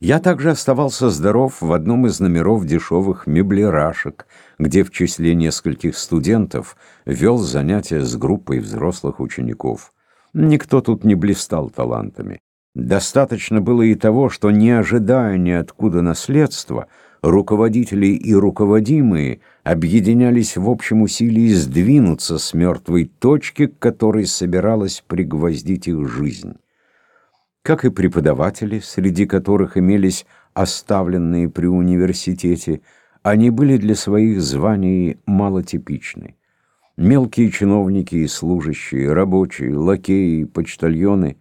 Я также оставался здоров в одном из номеров дешевых меблерашек, где в числе нескольких студентов вел занятия с группой взрослых учеников. Никто тут не блистал талантами. Достаточно было и того, что, не ожидая ниоткуда наследства, руководители и руководимые объединялись в общем усилии сдвинуться с мертвой точки, к которой собиралась пригвоздить их жизнь. Как и преподаватели, среди которых имелись оставленные при университете, они были для своих званий малотипичны. Мелкие чиновники и служащие, рабочие, лакеи, почтальоны,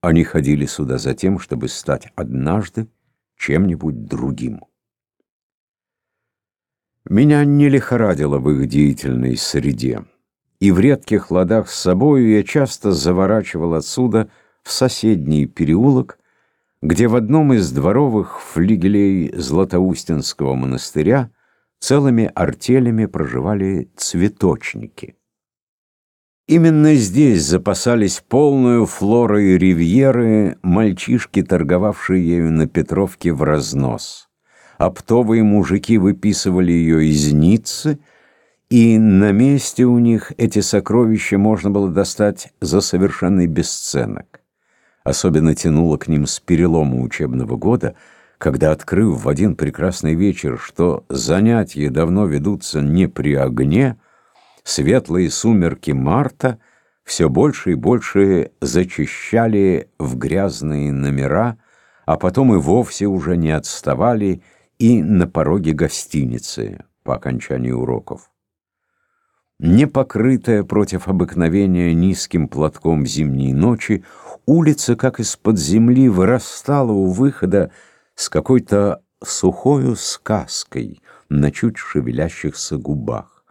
они ходили сюда за тем, чтобы стать однажды чем-нибудь другим. Меня не лихорадило в их деятельной среде, и в редких ладах с собою я часто заворачивал отсюда в соседний переулок, где в одном из дворовых флигелей Златоустинского монастыря целыми артелями проживали цветочники. Именно здесь запасались полную флорой ривьеры мальчишки, торговавшие ею на Петровке в разнос оптовые мужики выписывали ее из Ниццы, и на месте у них эти сокровища можно было достать за совершенный бесценок. Особенно тянуло к ним с перелома учебного года, когда, открыв в один прекрасный вечер, что занятия давно ведутся не при огне, светлые сумерки марта все больше и больше зачищали в грязные номера, а потом и вовсе уже не отставали и на пороге гостиницы по окончании уроков. Не покрытая против обыкновения низким платком зимней ночи, улица, как из-под земли, вырастала у выхода с какой-то сухою сказкой на чуть шевелящихся губах.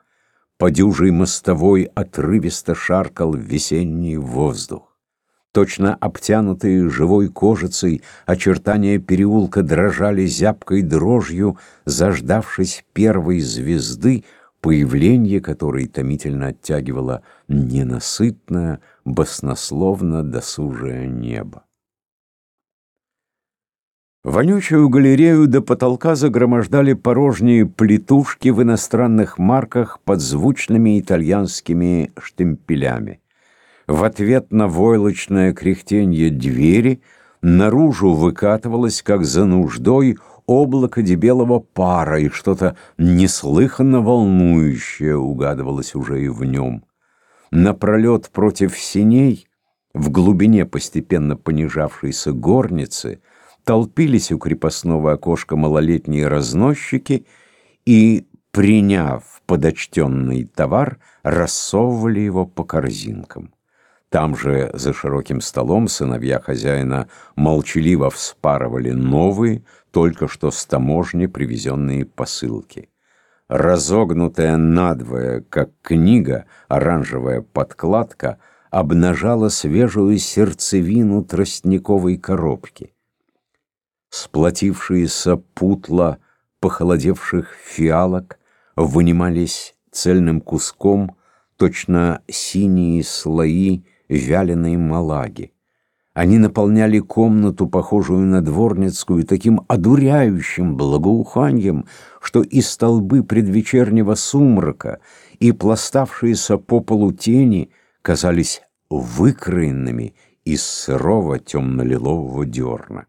По дюжей мостовой отрывисто шаркал весенний воздух. Точно обтянутые живой кожицей, очертания переулка дрожали зябкой дрожью, заждавшись первой звезды, появление которой томительно оттягивало ненасытное, баснословно досужее небо. Вонючую галерею до потолка загромождали порожние плитушки в иностранных марках под звучными итальянскими штемпелями. В ответ на войлочное кряхтенье двери наружу выкатывалось, как за нуждой, облако дебелого пара, и что-то неслыханно волнующее угадывалось уже и в нем. Напролет против синей, в глубине постепенно понижавшейся горницы, толпились у крепостного окошка малолетние разносчики и, приняв подочтенный товар, рассовывали его по корзинкам. Там же, за широким столом, сыновья хозяина молчаливо вспарывали новые, только что с таможни привезенные посылки. Разогнутая надвое, как книга, оранжевая подкладка обнажала свежую сердцевину тростниковой коробки. Сплотившиеся путла похолодевших фиалок вынимались цельным куском, точно синие слои вяленой малаги. Они наполняли комнату, похожую на дворницкую, таким одуряющим благоуханием, что и столбы предвечернего сумрака, и пластавшиеся по полу тени казались выкроенными из сырого темно-лилового дерна.